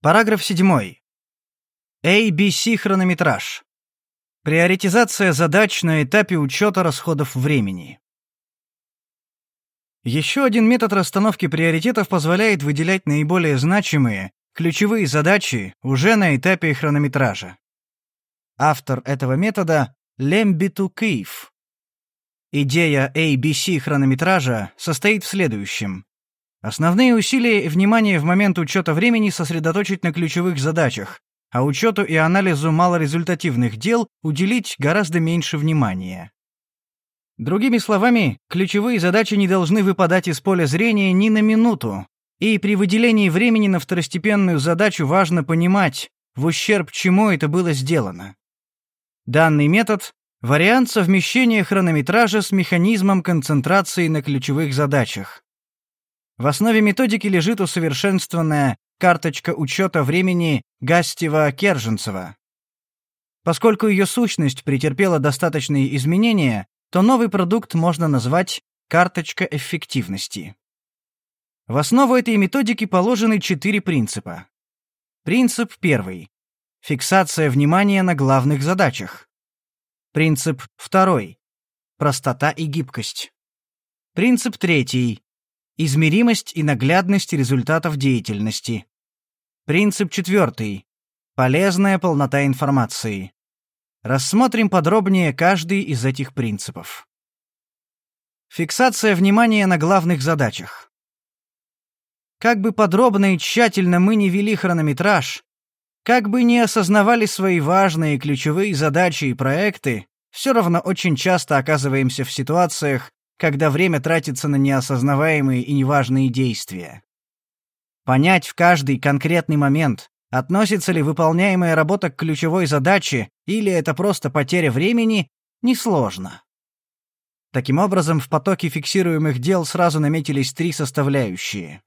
Параграф 7. ABC хронометраж. Приоритизация задач на этапе учета расходов времени. Еще один метод расстановки приоритетов позволяет выделять наиболее значимые, ключевые задачи уже на этапе хронометража. Автор этого метода — Лембиту Киев. Идея ABC хронометража состоит в следующем. Основные усилия и внимание в момент учета времени сосредоточить на ключевых задачах, а учету и анализу малорезультативных дел уделить гораздо меньше внимания. Другими словами, ключевые задачи не должны выпадать из поля зрения ни на минуту, и при выделении времени на второстепенную задачу важно понимать, в ущерб чему это было сделано. Данный метод — вариант совмещения хронометража с механизмом концентрации на ключевых задачах. В основе методики лежит усовершенствованная карточка учета времени Гастева-Керженцева. Поскольку ее сущность претерпела достаточные изменения, то новый продукт можно назвать «карточка эффективности». В основу этой методики положены четыре принципа. Принцип первый. Фиксация внимания на главных задачах. Принцип второй. Простота и гибкость. Принцип третий измеримость и наглядность результатов деятельности. Принцип четвертый. Полезная полнота информации. Рассмотрим подробнее каждый из этих принципов. Фиксация внимания на главных задачах. Как бы подробно и тщательно мы не вели хронометраж, как бы не осознавали свои важные ключевые задачи и проекты, все равно очень часто оказываемся в ситуациях, когда время тратится на неосознаваемые и неважные действия. Понять в каждый конкретный момент, относится ли выполняемая работа к ключевой задаче или это просто потеря времени, несложно. Таким образом, в потоке фиксируемых дел сразу наметились три составляющие.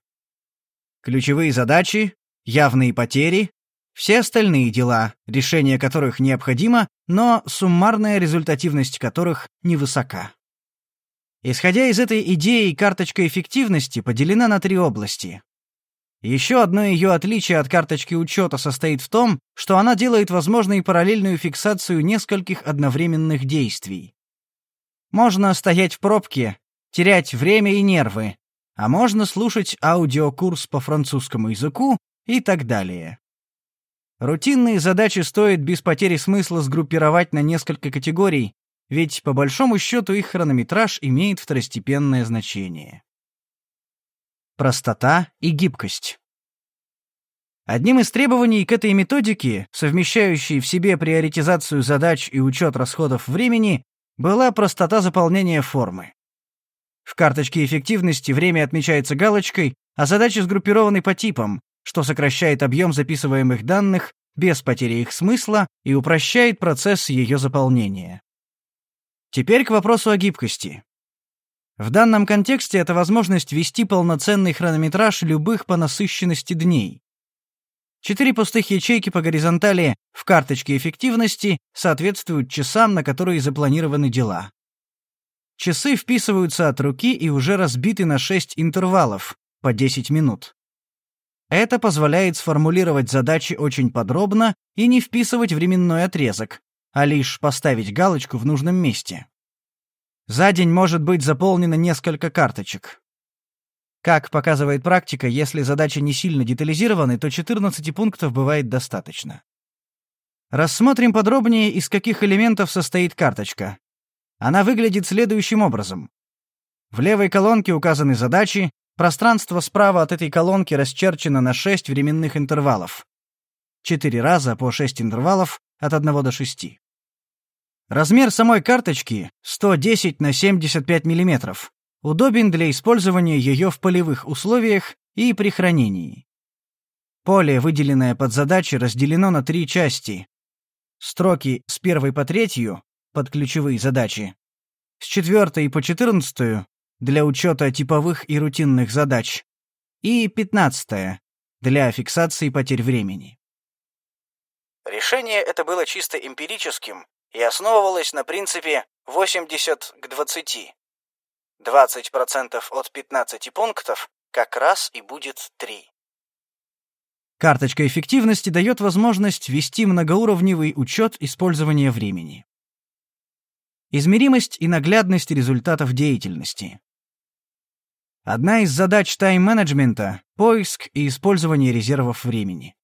Ключевые задачи, явные потери, все остальные дела, решение которых необходимо, но суммарная результативность которых невысока. Исходя из этой идеи, карточка эффективности поделена на три области. Еще одно ее отличие от карточки учета состоит в том, что она делает возможной параллельную фиксацию нескольких одновременных действий. Можно стоять в пробке, терять время и нервы, а можно слушать аудиокурс по французскому языку и так далее. Рутинные задачи стоит без потери смысла сгруппировать на несколько категорий, ведь по большому счету их хронометраж имеет второстепенное значение. Простота и гибкость. Одним из требований к этой методике, совмещающей в себе приоритизацию задач и учет расходов времени, была простота заполнения формы. В карточке эффективности время отмечается галочкой, а задачи сгруппированы по типам, что сокращает объем записываемых данных без потери их смысла и упрощает процесс ее заполнения. Теперь к вопросу о гибкости. В данном контексте это возможность вести полноценный хронометраж любых по насыщенности дней. Четыре пустых ячейки по горизонтали в карточке эффективности соответствуют часам, на которые запланированы дела. Часы вписываются от руки и уже разбиты на шесть интервалов по 10 минут. Это позволяет сформулировать задачи очень подробно и не вписывать временной отрезок, а лишь поставить галочку в нужном месте. За день может быть заполнено несколько карточек. Как показывает практика, если задачи не сильно детализированы, то 14 пунктов бывает достаточно. Рассмотрим подробнее, из каких элементов состоит карточка. Она выглядит следующим образом. В левой колонке указаны задачи, пространство справа от этой колонки расчерчено на 6 временных интервалов. 4 раза по 6 интервалов от 1 до 6. Размер самой карточки 110 на 75 мм. Удобен для использования ее в полевых условиях и при хранении. Поле, выделенное под задачи, разделено на три части. Строки с первой по третью под ключевые задачи, с четвертой по четырнадцатую для учета типовых и рутинных задач и пятнадцатая для фиксации потерь времени. Решение это было чисто эмпирическим и основывалось на принципе 80 к 20. 20% от 15 пунктов как раз и будет 3. Карточка эффективности дает возможность вести многоуровневый учет использования времени. Измеримость и наглядность результатов деятельности. Одна из задач тайм-менеджмента — поиск и использование резервов времени.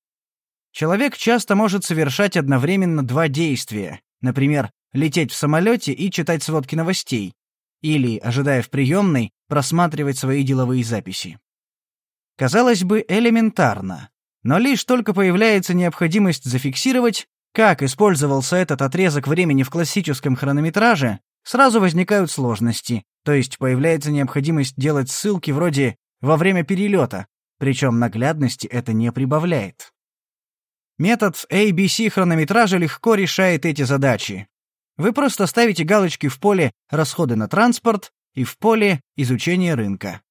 Человек часто может совершать одновременно два действия, например, лететь в самолете и читать сводки новостей, или, ожидая в приемной, просматривать свои деловые записи. Казалось бы, элементарно, но лишь только появляется необходимость зафиксировать, как использовался этот отрезок времени в классическом хронометраже, сразу возникают сложности, то есть появляется необходимость делать ссылки вроде «во время перелета», причем наглядности это не прибавляет. Метод ABC хронометража легко решает эти задачи. Вы просто ставите галочки в поле «Расходы на транспорт» и в поле «Изучение рынка».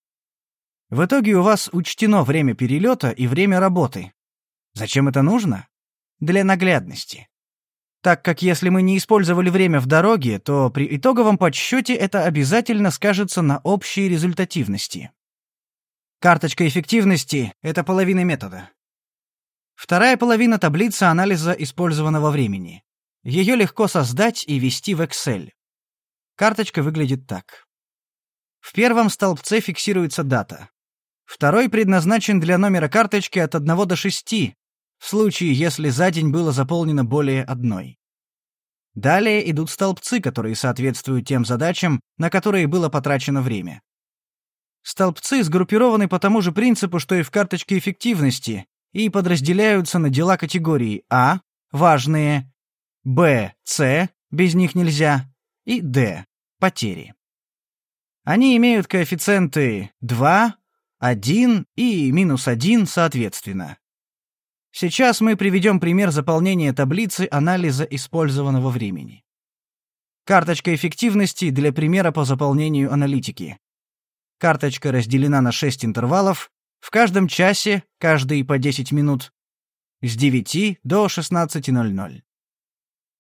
В итоге у вас учтено время перелета и время работы. Зачем это нужно? Для наглядности. Так как если мы не использовали время в дороге, то при итоговом подсчете это обязательно скажется на общей результативности. Карточка эффективности — это половина метода. Вторая половина таблицы анализа использованного времени. Ее легко создать и ввести в Excel. Карточка выглядит так. В первом столбце фиксируется дата. Второй предназначен для номера карточки от 1 до 6, в случае, если за день было заполнено более одной. Далее идут столбцы, которые соответствуют тем задачам, на которые было потрачено время. Столбцы сгруппированы по тому же принципу, что и в карточке эффективности, и подразделяются на дела категории А – важные, Б, С, без них нельзя, и Д, потери. Они имеют коэффициенты 2, 1 и минус 1 соответственно. Сейчас мы приведем пример заполнения таблицы анализа использованного времени. Карточка эффективности для примера по заполнению аналитики. Карточка разделена на 6 интервалов, в каждом часе, каждые по 10 минут, с 9 до 16.00.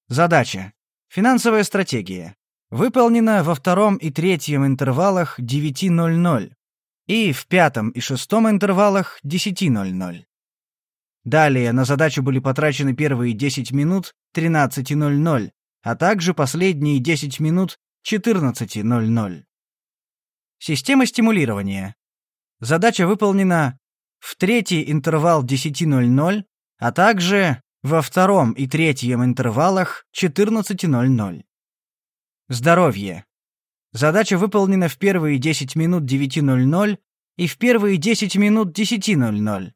Задача. Финансовая стратегия. Выполнена во втором и третьем интервалах 9.00 и в пятом и шестом интервалах 10.00. Далее на задачу были потрачены первые 10 минут 13.00, а также последние 10 минут 14.00. Система стимулирования. Задача выполнена в третий интервал 10.00, а также во втором и третьем интервалах 14.00. Здоровье. Задача выполнена в первые 10 минут 9.00 и в первые 10 минут 10.00.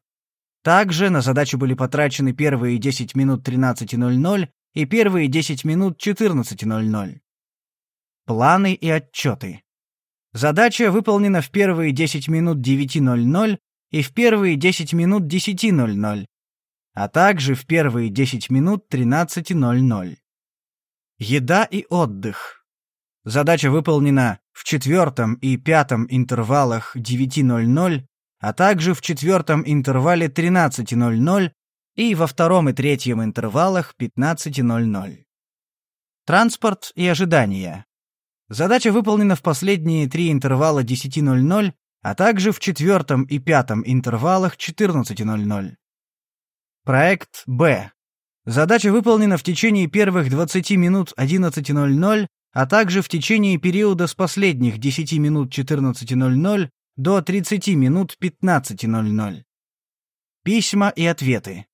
Также на задачу были потрачены первые 10 минут 13.00 и первые 10 минут 14.00. Планы и отчеты. Задача выполнена в первые 10 минут 9.00 и в первые 10 минут 10.00, а также в первые 10 минут 13.00. Еда и отдых. Задача выполнена в четвертом и пятом интервалах 9.00, а также в четвертом интервале 13.00 и во втором и третьем интервалах 15.00. Транспорт и ожидания. Задача выполнена в последние три интервала 10.00, а также в четвертом и пятом интервалах 14.00. Проект Б. Задача выполнена в течение первых 20 минут 11.00, а также в течение периода с последних 10 минут 14.00 до 30 минут 15.00. Письма и ответы.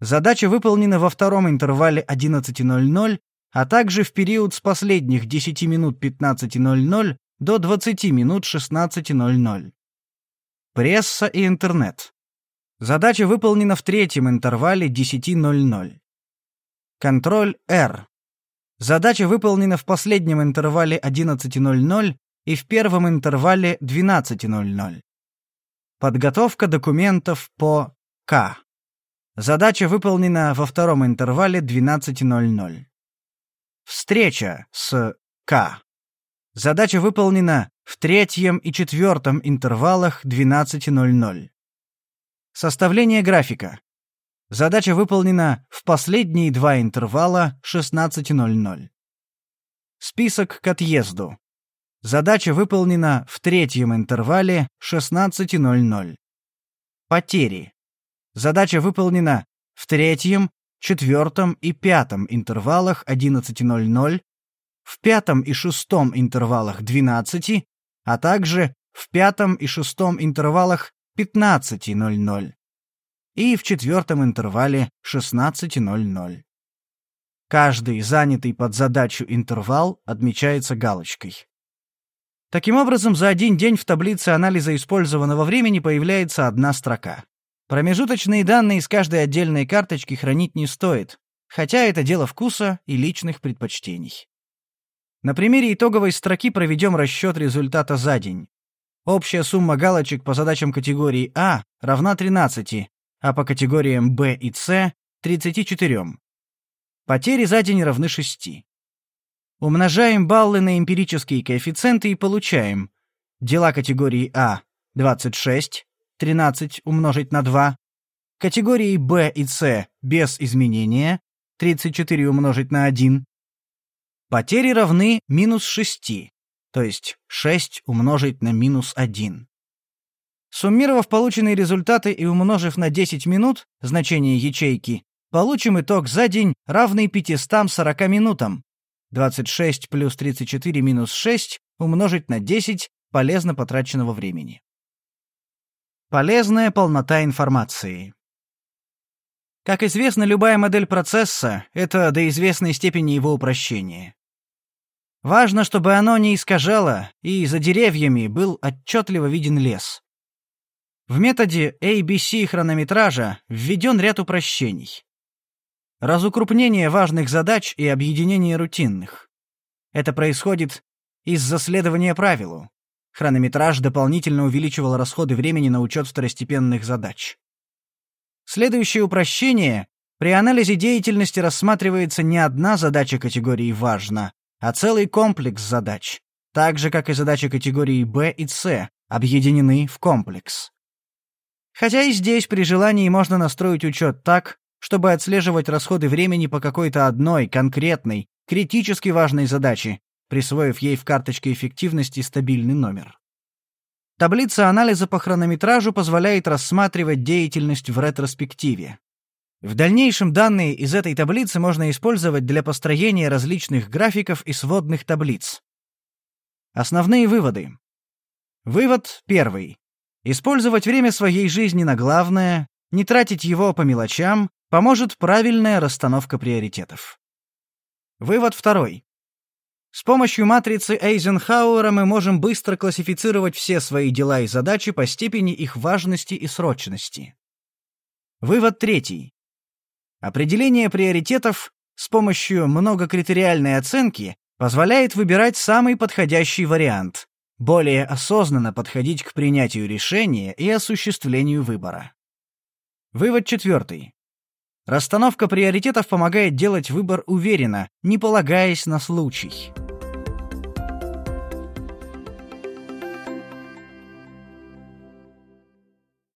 Задача выполнена во втором интервале 11.00, а также в период с последних 10 минут 15.00 до 20 минут 16.00. Пресса и интернет. Задача выполнена в третьем интервале 10.00. Контроль R. Задача выполнена в последнем интервале 11.00 и в первом интервале 12.00. Подготовка документов по К. Задача выполнена во втором интервале 12.00. Встреча с К. Задача выполнена в третьем и четвертом интервалах 12.00. Составление графика. Задача выполнена в последние два интервала 16.00. Список к отъезду. Задача выполнена в третьем интервале 16.00. Потери. Задача выполнена в третьем, четвертом и пятом интервалах 11.00, в пятом и шестом интервалах 12, а также в пятом и шестом интервалах 15.00 и в четвертом интервале 16.00. Каждый занятый под задачу интервал отмечается галочкой. Таким образом, за один день в таблице анализа использованного времени появляется одна строка. Промежуточные данные из каждой отдельной карточки хранить не стоит, хотя это дело вкуса и личных предпочтений. На примере итоговой строки проведем расчет результата за день. Общая сумма галочек по задачам категории А равна 13, а по категориям Б и С — 34. Потери за день равны 6. Умножаем баллы на эмпирические коэффициенты и получаем дела категории А — 26, 13 умножить на 2, категории Б и С без изменения, 34 умножить на 1. Потери равны минус 6, то есть 6 умножить на минус 1. Суммировав полученные результаты и умножив на 10 минут, значение ячейки, получим итог за день, равный 540 минутам. 26 плюс 34 минус 6 умножить на 10 полезно потраченного времени. Полезная полнота информации. Как известно, любая модель процесса — это до известной степени его упрощение. Важно, чтобы оно не искажало, и за деревьями был отчетливо виден лес. В методе ABC хронометража введен ряд упрощений. Разукрупнение важных задач и объединение рутинных. Это происходит из-за следования правилу. Хронометраж дополнительно увеличивал расходы времени на учет второстепенных задач. Следующее упрощение — при анализе деятельности рассматривается не одна задача категории «важно», а целый комплекс задач, так же, как и задачи категории Б и С, объединены в комплекс. Хотя и здесь при желании можно настроить учет так, чтобы отслеживать расходы времени по какой-то одной, конкретной, критически важной задаче, присвоив ей в карточке эффективности стабильный номер. Таблица анализа по хронометражу позволяет рассматривать деятельность в ретроспективе. В дальнейшем данные из этой таблицы можно использовать для построения различных графиков и сводных таблиц. Основные выводы. Вывод первый. Использовать время своей жизни на главное, не тратить его по мелочам, поможет правильная расстановка приоритетов. Вывод второй. С помощью матрицы Эйзенхауэра мы можем быстро классифицировать все свои дела и задачи по степени их важности и срочности. Вывод третий. Определение приоритетов с помощью многокритериальной оценки позволяет выбирать самый подходящий вариант, более осознанно подходить к принятию решения и осуществлению выбора. Вывод четвертый. Расстановка приоритетов помогает делать выбор уверенно, не полагаясь на случай.